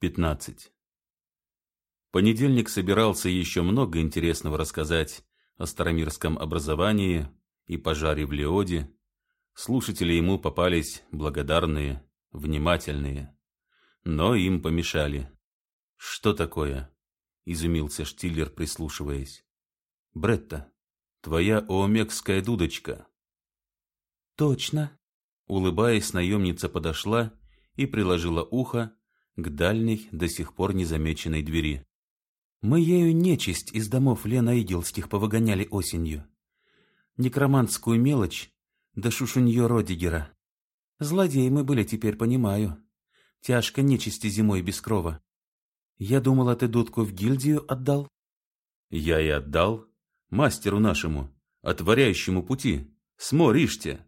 15. Понедельник собирался еще много интересного рассказать о старомирском образовании и пожаре в Леоде. Слушатели ему попались благодарные, внимательные, но им помешали. «Что такое?» — изумился Штиллер, прислушиваясь. «Бретта, твоя оомекская дудочка». «Точно». Улыбаясь, наемница подошла и приложила ухо к дальней, до сих пор незамеченной двери. Мы ею нечисть из домов Лена Игелских повыгоняли осенью. Некромантскую мелочь, да шушунье Родигера. Злодеи мы были, теперь понимаю. Тяжко нечисти зимой без крова. Я думала, ты дудку в гильдию отдал. Я и отдал. Мастеру нашему, отворяющему пути. Смо Риште,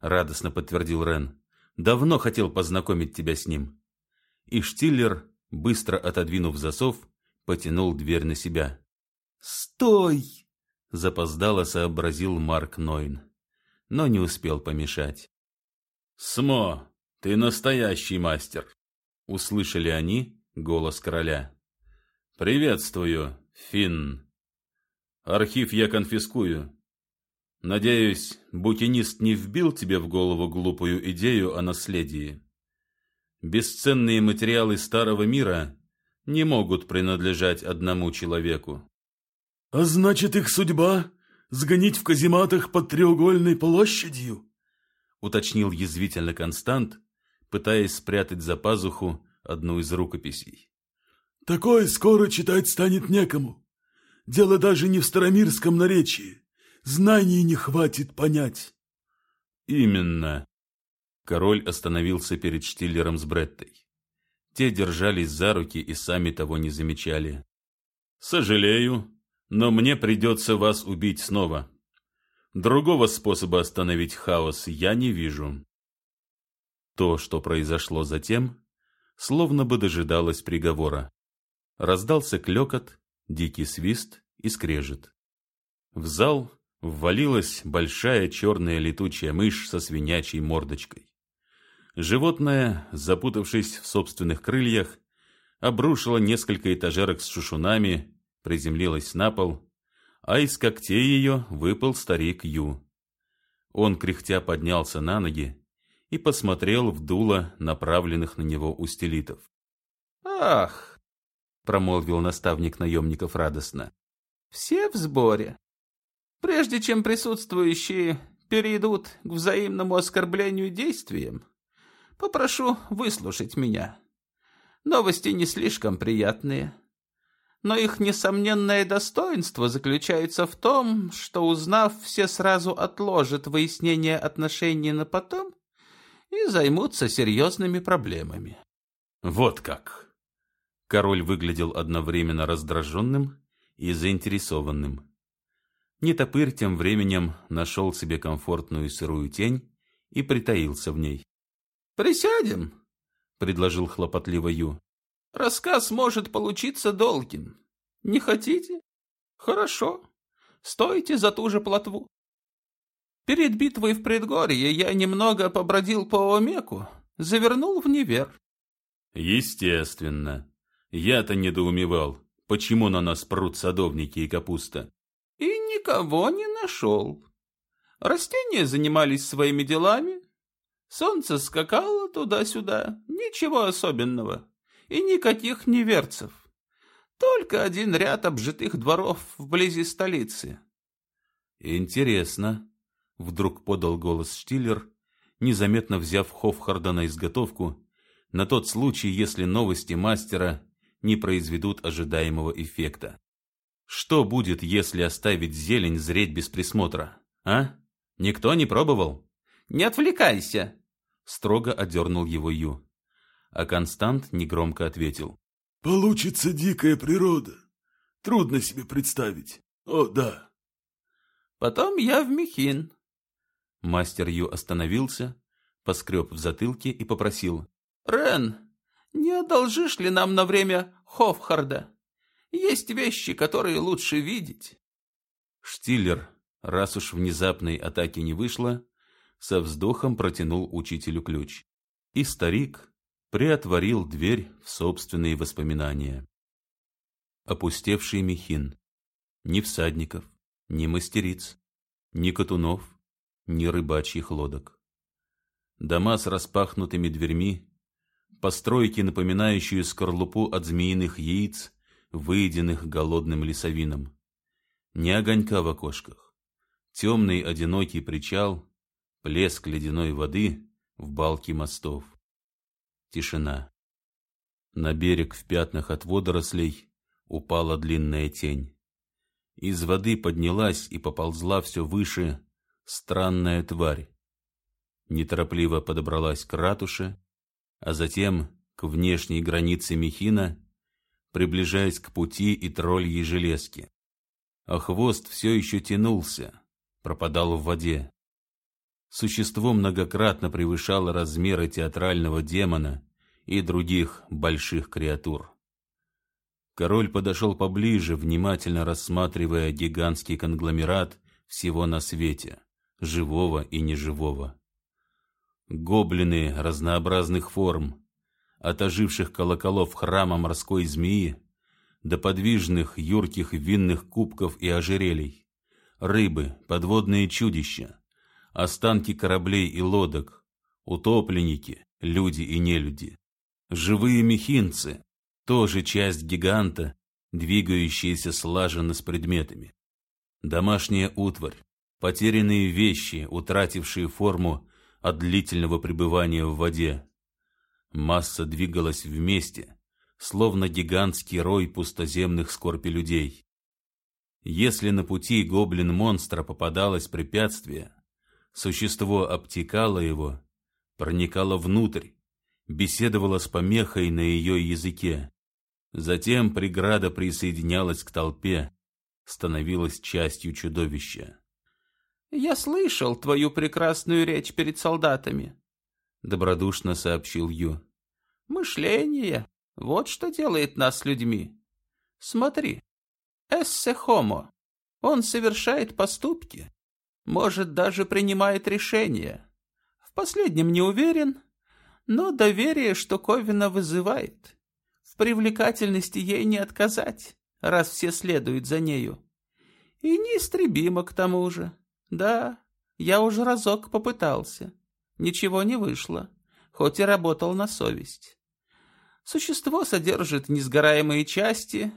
радостно подтвердил Рен. Давно хотел познакомить тебя с ним. И Штиллер, быстро отодвинув засов, потянул дверь на себя. «Стой!» — запоздало сообразил Марк Нойн, но не успел помешать. «Смо, ты настоящий мастер!» — услышали они голос короля. «Приветствую, Финн. Архив я конфискую. Надеюсь, букинист не вбил тебе в голову глупую идею о наследии. Бесценные материалы старого мира не могут принадлежать одному человеку. А значит, их судьба — сгонить в казематах под треугольной площадью? Уточнил язвительно Констант, пытаясь спрятать за пазуху одну из рукописей. Такое скоро читать станет некому. Дело даже не в старомирском наречии. Знаний не хватит понять. Именно. Король остановился перед Штиллером с Бреттой. Те держались за руки и сами того не замечали. «Сожалею, но мне придется вас убить снова. Другого способа остановить хаос я не вижу». То, что произошло затем, словно бы дожидалось приговора. Раздался клекот, дикий свист и скрежет. В зал ввалилась большая черная летучая мышь со свинячьей мордочкой. Животное, запутавшись в собственных крыльях, обрушило несколько этажерок с шушунами, приземлилось на пол, а из когтей ее выпал старик Ю. Он кряхтя поднялся на ноги и посмотрел в дуло направленных на него устелитов. «Ах!» — промолвил наставник наемников радостно. «Все в сборе. Прежде чем присутствующие перейдут к взаимному оскорблению действием, Попрошу выслушать меня. Новости не слишком приятные. Но их несомненное достоинство заключается в том, что, узнав, все сразу отложат выяснение отношений на потом и займутся серьезными проблемами. Вот как. Король выглядел одновременно раздраженным и заинтересованным. Нетопырь тем временем нашел себе комфортную сырую тень и притаился в ней. «Присядем», — предложил хлопотливо Ю. «Рассказ может получиться долгим. Не хотите? Хорошо. Стойте за ту же плотву. Перед битвой в предгорье я немного побродил по Омеку, завернул в Невер». «Естественно. Я-то недоумевал, почему на нас прут садовники и капуста». «И никого не нашел. Растения занимались своими делами, Солнце скакало туда-сюда, ничего особенного, и никаких неверцев. Только один ряд обжитых дворов вблизи столицы. Интересно, вдруг подал голос Штиллер, незаметно взяв Хофхарда на изготовку, на тот случай, если новости мастера не произведут ожидаемого эффекта. Что будет, если оставить зелень зреть без присмотра, а? Никто не пробовал? Не отвлекайся, строго одернул его Ю. А Констант негромко ответил. «Получится дикая природа. Трудно себе представить. О, да». «Потом я в Михин». Мастер Ю остановился, поскреб в затылке и попросил. «Рен, не одолжишь ли нам на время Хофхарда? Есть вещи, которые лучше видеть». Штиллер, раз уж внезапной атаки не вышло, со вздохом протянул учителю ключ. И старик, приотворил дверь в собственные воспоминания. Опустевший Михин. Ни всадников, ни мастериц, ни катунов, ни рыбачьих лодок. Дома с распахнутыми дверьми, постройки, напоминающие скорлупу от змеиных яиц, выеденных голодным лесовином. Ни огонька в окошках. Темный одинокий причал, плеск ледяной воды в балке мостов. Тишина. На берег в пятнах от водорослей упала длинная тень. Из воды поднялась и поползла все выше странная тварь. Неторопливо подобралась к ратуше, а затем к внешней границе Михина, приближаясь к пути и тролльей железки. А хвост все еще тянулся, пропадал в воде. Существо многократно превышало размеры театрального демона и других больших креатур. Король подошел поближе, внимательно рассматривая гигантский конгломерат всего на свете, живого и неживого. Гоблины разнообразных форм, от оживших колоколов храма морской змеи до подвижных юрких винных кубков и ожерелий, рыбы, подводные чудища, останки кораблей и лодок, утопленники, люди и нелюди, живые мехинцы, тоже часть гиганта, двигающаяся слаженно с предметами. Домашняя утварь, потерянные вещи, утратившие форму от длительного пребывания в воде. Масса двигалась вместе, словно гигантский рой пустоземных скорпи-людей. Если на пути гоблин-монстра попадалось препятствие, Существо обтекало его, проникало внутрь, беседовало с помехой на ее языке. Затем преграда присоединялась к толпе, становилась частью чудовища. «Я слышал твою прекрасную речь перед солдатами», — добродушно сообщил Ю. «Мышление — вот что делает нас людьми. Смотри, эссе хомо, он совершает поступки, может, даже принимает решения. В последнем не уверен, но доверие штуковина вызывает. В привлекательности ей не отказать, раз все следуют за нею. И неистребимо к тому же. Да, я уже разок попытался. Ничего не вышло, хоть и работал на совесть. Существо содержит несгораемые части,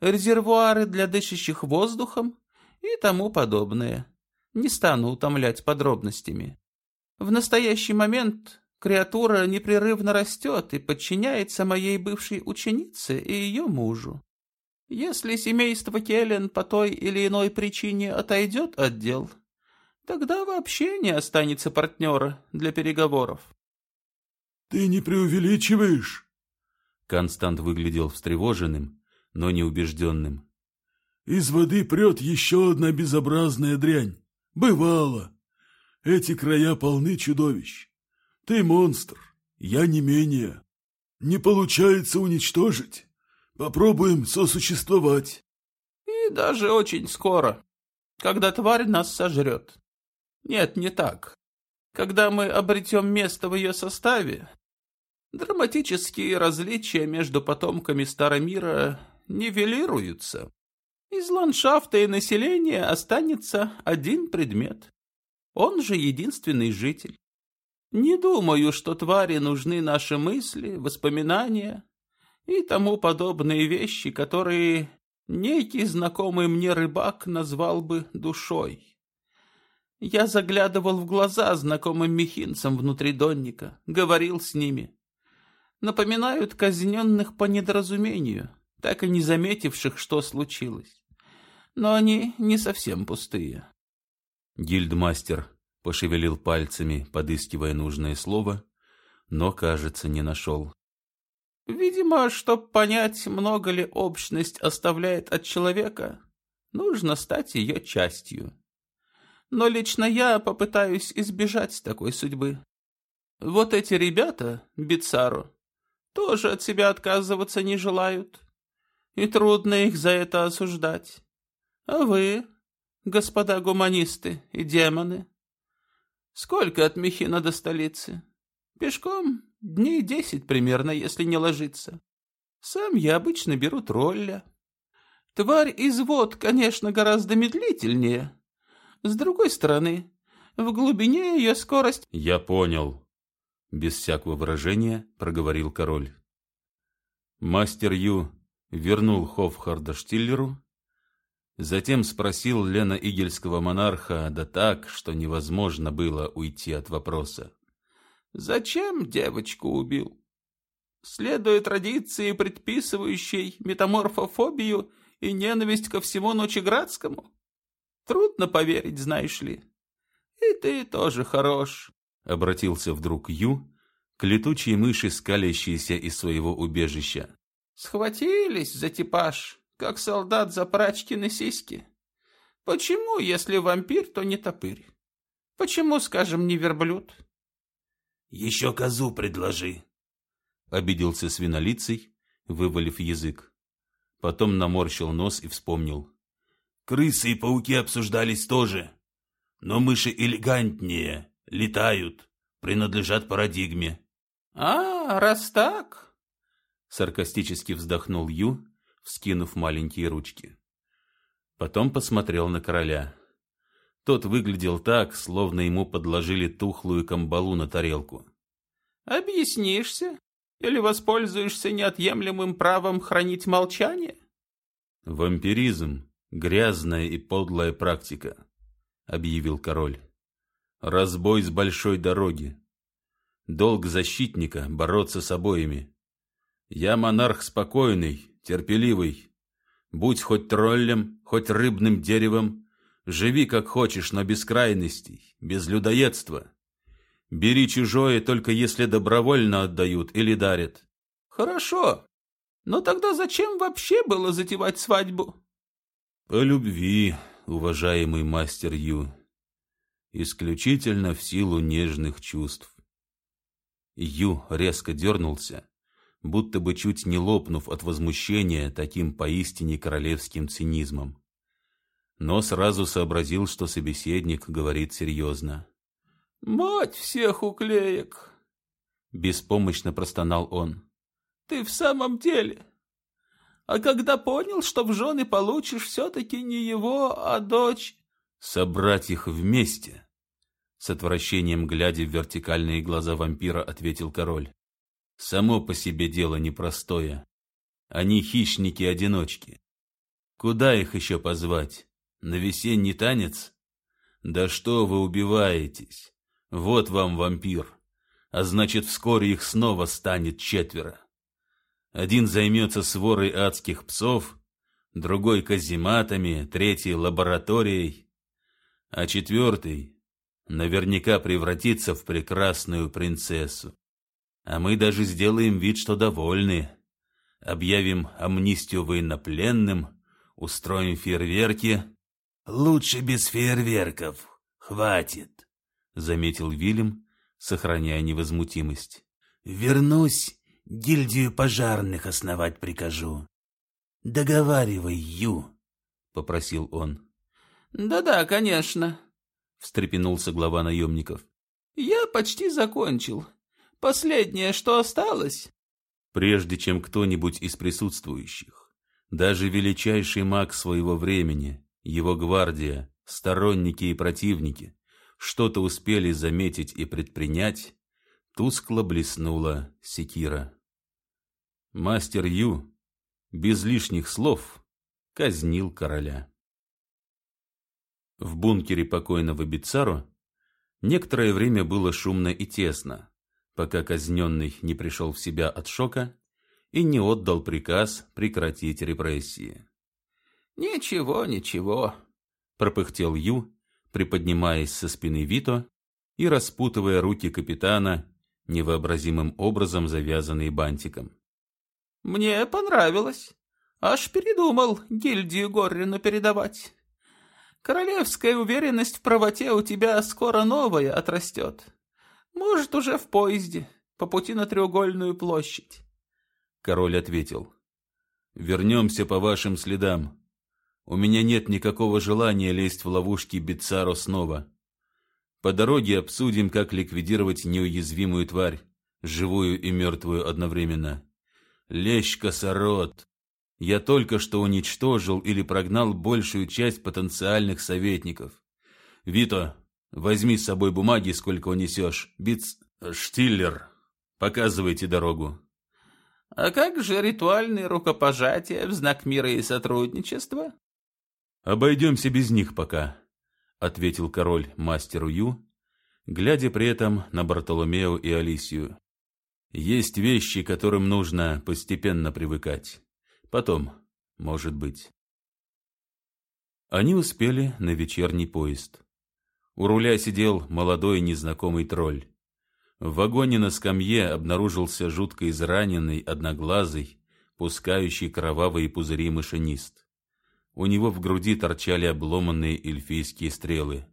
резервуары для дышащих воздухом и тому подобное. Не стану утомлять подробностями. В настоящий момент креатура непрерывно растет и подчиняется моей бывшей ученице и ее мужу. Если семейство Келлен по той или иной причине отойдет от дел, тогда вообще не останется партнера для переговоров. «Ты не преувеличиваешь?» Констант выглядел встревоженным, но неубежденным. «Из воды прет еще одна безобразная дрянь. Бывало. Эти края полны чудовищ. Ты монстр, я не менее. Не получается уничтожить. Попробуем сосуществовать. И даже очень скоро, когда тварь нас сожрет. Нет, не так. Когда мы обретем место в ее составе, драматические различия между потомками Старомира нивелируются. Из ландшафта и населения останется один предмет. Он же единственный житель. Не думаю, что твари нужны наши мысли, воспоминания и тому подобные вещи, которые некий знакомый мне рыбак назвал бы душой. Я заглядывал в глаза знакомым мехинцам внутри донника, говорил с ними. Напоминают казненных по недоразумению, так и не заметивших, что случилось. Но они не совсем пустые. Гильдмастер пошевелил пальцами, подыскивая нужное слово, но, кажется, не нашел. Видимо, чтобы понять, много ли общность оставляет от человека, нужно стать ее частью. Но лично я попытаюсь избежать такой судьбы. Вот эти ребята, Бицару, тоже от себя отказываться не желают и трудно их за это осуждать. А вы, господа гуманисты и демоны, сколько от Михина до столицы? Пешком дней десять примерно, если не ложиться. Сам я обычно беру тролля. Тварь из вод, конечно, гораздо медлительнее. С другой стороны, в глубине ее скорость... Я понял. Без всякого выражения проговорил король. Мастер Ю вернул Хофхарда Штиллеру, затем спросил Лена Игельского монарха, да так, что невозможно было уйти от вопроса. «Зачем девочку убил? Следуя традиции, предписывающей метаморфофобию и ненависть ко всему Ночеградскому? Трудно поверить, знаешь ли. И ты тоже хорош», — обратился вдруг Ю к летучей мыши, скалящейся из своего убежища. Схватились за типаж, как солдат за прачкины сиськи. Почему, если вампир, то не топырь? Почему, скажем, не верблюд? Еще козу предложи. Обиделся свинолицей, вывалив язык. Потом наморщил нос и вспомнил. Крысы и пауки обсуждались тоже. Но мыши элегантнее, летают, принадлежат парадигме. А, раз так, Саркастически вздохнул Ю, вскинув маленькие ручки. Потом посмотрел на короля. Тот выглядел так, словно ему подложили тухлую камбалу на тарелку. «Объяснишься? Или воспользуешься неотъемлемым правом хранить молчание?» «Вампиризм — грязная и подлая практика», — объявил король. «Разбой с большой дороги. Долг защитника — бороться с обоими. Я монарх спокойный, терпеливый. Будь хоть троллем, хоть рыбным деревом, живи как хочешь, но без крайностей, без людоедства. Бери чужое, только если добровольно отдают или дарят. Хорошо. Но тогда зачем вообще было затевать свадьбу? По любви, уважаемый мастер Ю. Исключительно в силу нежных чувств. Ю резко дернулся, будто бы чуть не лопнув от возмущения таким поистине королевским цинизмом. Но сразу сообразил, что собеседник говорит серьезно. «Мать всех уклеек!» Беспомощно простонал он. «Ты в самом деле? А когда понял, что в жены получишь все-таки не его, а дочь...» «Собрать их вместе!» С отвращением глядя в вертикальные глаза вампира, ответил король. Само по себе дело непростое. Они хищники-одиночки. Куда их еще позвать? На весенний танец? Да что вы убиваетесь? Вот вам вампир. А значит, вскоре их снова станет четверо. Один займется сворой адских псов, другой казематами, третий лабораторией, а четвертый наверняка превратится в прекрасную принцессу. А мы даже сделаем вид, что довольны. Объявим амнистию военнопленным, устроим фейерверки. Лучше без фейерверков. Хватит, заметил Вильям, сохраняя невозмутимость. Вернусь, гильдию пожарных основать прикажу. Договаривай, Ю, попросил он. Да-да, конечно, встрепенулся глава наемников. Я почти закончил. Последнее, что осталось. Прежде чем кто-нибудь из присутствующих, даже величайший маг своего времени, его гвардия, сторонники и противники, что-то успели заметить и предпринять, тускло блеснула секира. Мастер Ю, без лишних слов, казнил короля. В бункере покойного Бицаро некоторое время было шумно и тесно, пока казненный не пришел в себя от шока и не отдал приказ прекратить репрессии. «Ничего, ничего», — пропыхтел Ю, приподнимаясь со спины Вито и распутывая руки капитана, невообразимым образом завязанные бантиком. «Мне понравилось. Аж передумал гильдию Горрину передавать. Королевская уверенность в правоте у тебя скоро новая отрастет. Может, уже в поезде, по пути на треугольную площадь. Король ответил. Вернемся по вашим следам. У меня нет никакого желания лезть в ловушки Бицаро снова. По дороге обсудим, как ликвидировать неуязвимую тварь, живую и мертвую одновременно. Лещ-косорот, я только что уничтожил или прогнал большую часть потенциальных советников. Вито, возьми с собой бумаги, сколько унесешь. Биц... Штиллер, показывайте дорогу. А как же ритуальные рукопожатия в знак мира и сотрудничества? Обойдемся без них пока, ответил король мастеру Ю, глядя при этом на Бартоломео и Алисию. Есть вещи, которым нужно постепенно привыкать. Потом, может быть. Они успели на вечерний поезд. У руля сидел молодой незнакомый тролль. В вагоне на скамье обнаружился жутко израненный, одноглазый, пускающий кровавые пузыри машинист. У него в груди торчали обломанные эльфийские стрелы.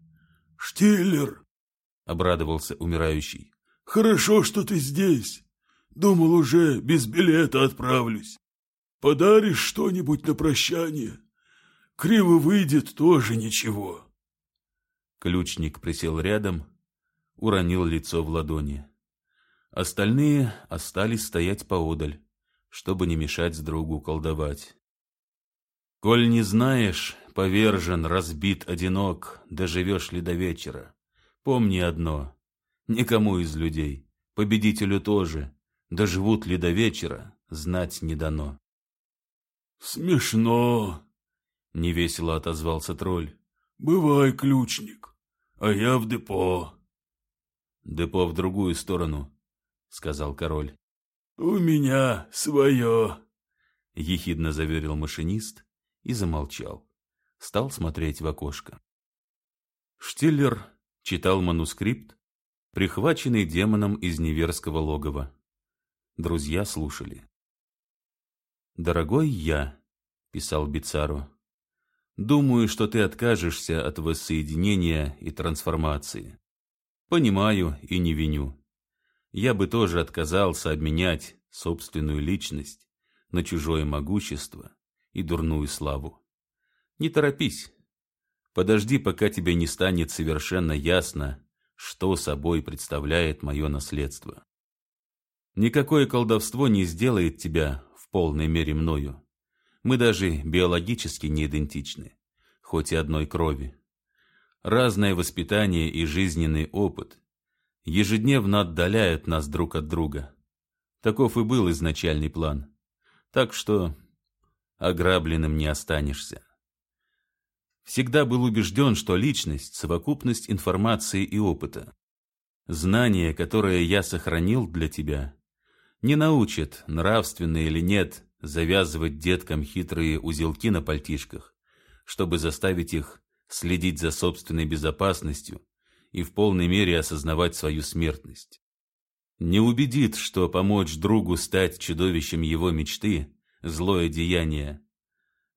«Штиллер!» — обрадовался умирающий. «Хорошо, что ты здесь. Думал, уже без билета отправлюсь. Подаришь что-нибудь на прощание? Криво выйдет, тоже ничего». Ключник присел рядом, уронил лицо в ладони. Остальные остались стоять поодаль, чтобы не мешать другу колдовать. «Коль не знаешь, повержен, разбит, одинок, доживешь ли до вечера, помни одно, никому из людей, победителю тоже, доживут ли до вечера, знать не дано». «Смешно», — невесело отозвался тролль. «Бывай, ключник, а я в депо». «Депо в другую сторону», — сказал король. «У меня свое», — ехидно заверил машинист и замолчал. Стал смотреть в окошко. Штиллер читал манускрипт, прихваченный демоном из неверского логова. Друзья слушали. «Дорогой я», — писал Бицаро, — «думаю, что ты откажешься от воссоединения и трансформации. Понимаю и не виню. Я бы тоже отказался обменять собственную личность на чужое могущество и дурную славу. Не торопись. Подожди, пока тебе не станет совершенно ясно, что собой представляет мое наследство. Никакое колдовство не сделает тебя в полной мере мною. Мы даже биологически не идентичны, хоть и одной крови. Разное воспитание и жизненный опыт ежедневно отдаляют нас друг от друга. Таков и был изначальный план. Так что ограбленным не останешься. Всегда был убежден, что личность – совокупность информации и опыта. Знание, которое я сохранил для тебя, не научит, нравственно или нет, завязывать деткам хитрые узелки на пальтишках, чтобы заставить их следить за собственной безопасностью и в полной мере осознавать свою смертность. Не убедит, что помочь другу стать чудовищем его мечты – злое деяние,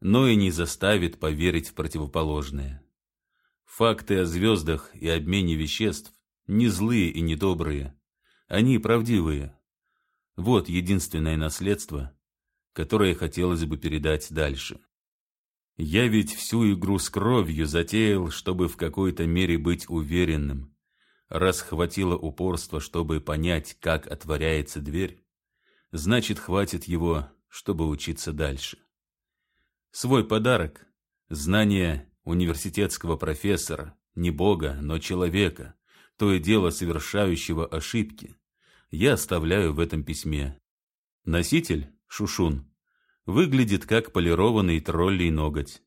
но и не заставит поверить в противоположное. Факты о звездах и обмене веществ не злые и не добрые, они правдивые. Вот единственное наследство, которое хотелось бы передать дальше. Я ведь всю игру с кровью затеял, чтобы в какой-то мере быть уверенным. Раз хватило упорства, чтобы понять, как отворяется дверь, значит, хватит его, чтобы учиться дальше. Свой подарок, знание университетского профессора, не бога, но человека, то и дело совершающего ошибки, я оставляю в этом письме. Носитель, Шушун, выглядит как полированный троллей ноготь.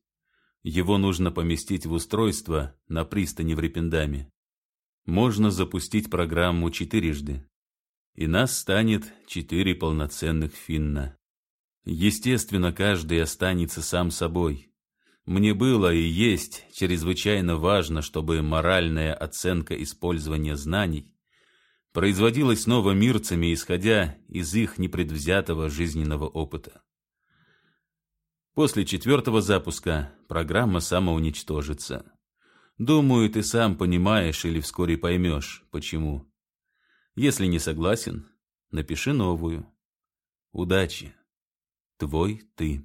Его нужно поместить в устройство на пристани в Репендаме. Можно запустить программу четырежды, и нас станет четыре полноценных финна. Естественно, каждый останется сам собой. Мне было и есть чрезвычайно важно, чтобы моральная оценка использования знаний производилась новомирцами, исходя из их непредвзятого жизненного опыта. После четвертого запуска программа самоуничтожится. Думаю, ты сам понимаешь или вскоре поймешь, почему. Если не согласен, напиши новую. Удачи. Твой ты.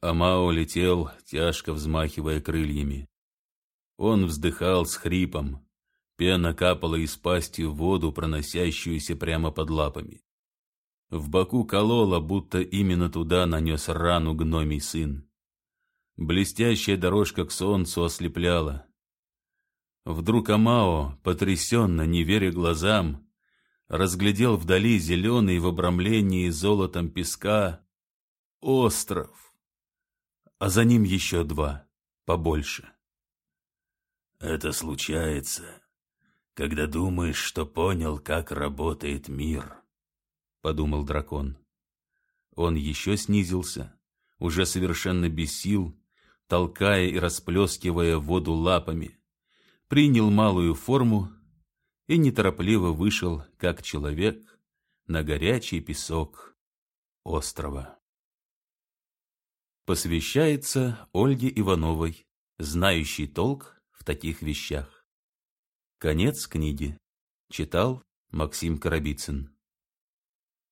Амао летел, тяжко взмахивая крыльями. Он вздыхал с хрипом, Пена капала из пасти в воду, проносящуюся прямо под лапами. В боку колола, будто именно туда нанес рану гномий сын. Блестящая дорожка к солнцу ослепляла. Вдруг Амао, потрясенно, не веря глазам, разглядел вдали зеленый в обрамлении золотом песка остров, а за ним еще два, побольше. Это случается, когда думаешь, что понял, как работает мир, подумал дракон. Он еще снизился, уже совершенно без сил, толкая и расплескивая воду лапами, принял малую форму и неторопливо вышел, как человек, на горячий песок острова. Посвящается Ольге Ивановой, знающей толк в таких вещах. Конец книги. Читал Максим Карабицын.